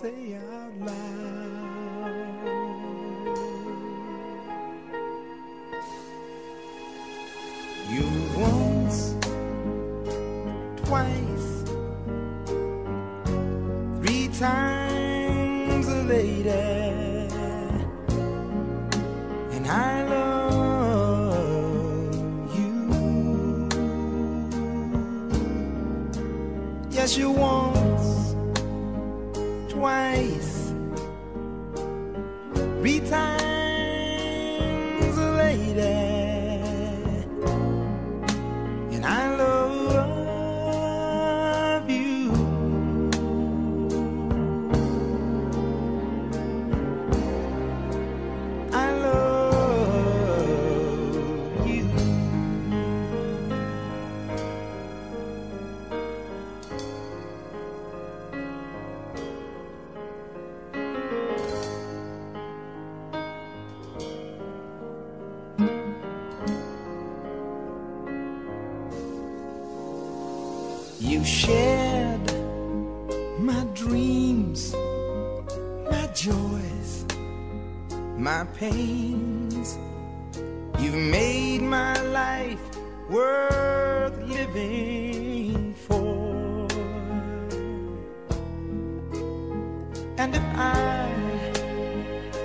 say out loud. You once, twice, three times a lady, and I love you. Yes, you once, twice, three times You shared my dreams, my joys, my pains. You've made my life worth living for. And if I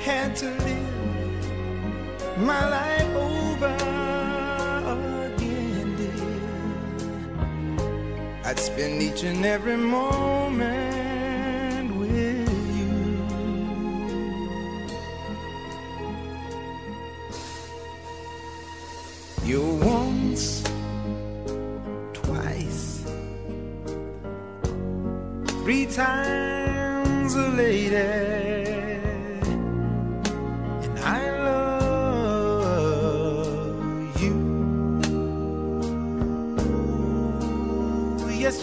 had to live my life over I'd spend each and every moment with you. You're once, twice, three times a lady,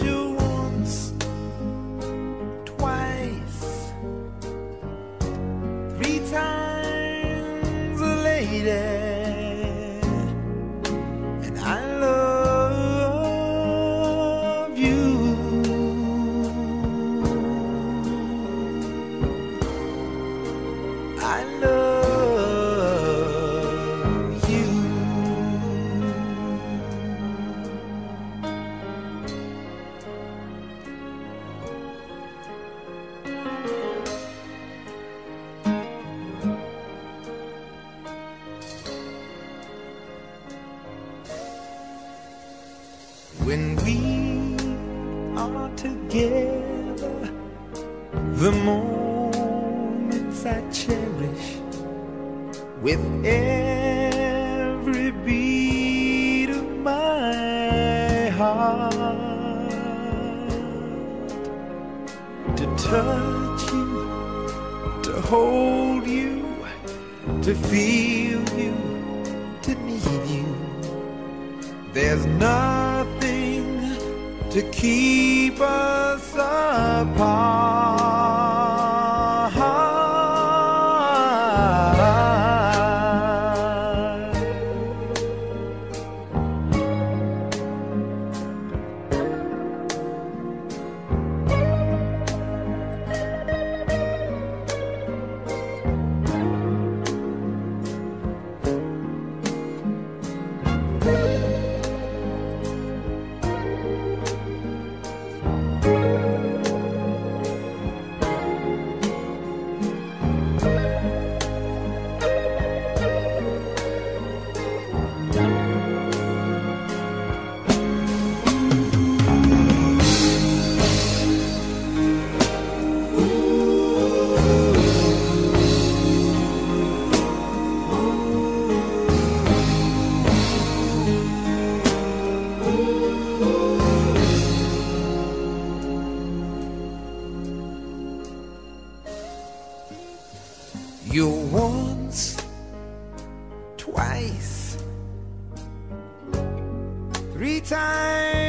you When we are together, the moments I cherish with every beat of my heart. To touch you, to hold you, to feel you, to need you. There's nothing to keep us apart. twice, three times.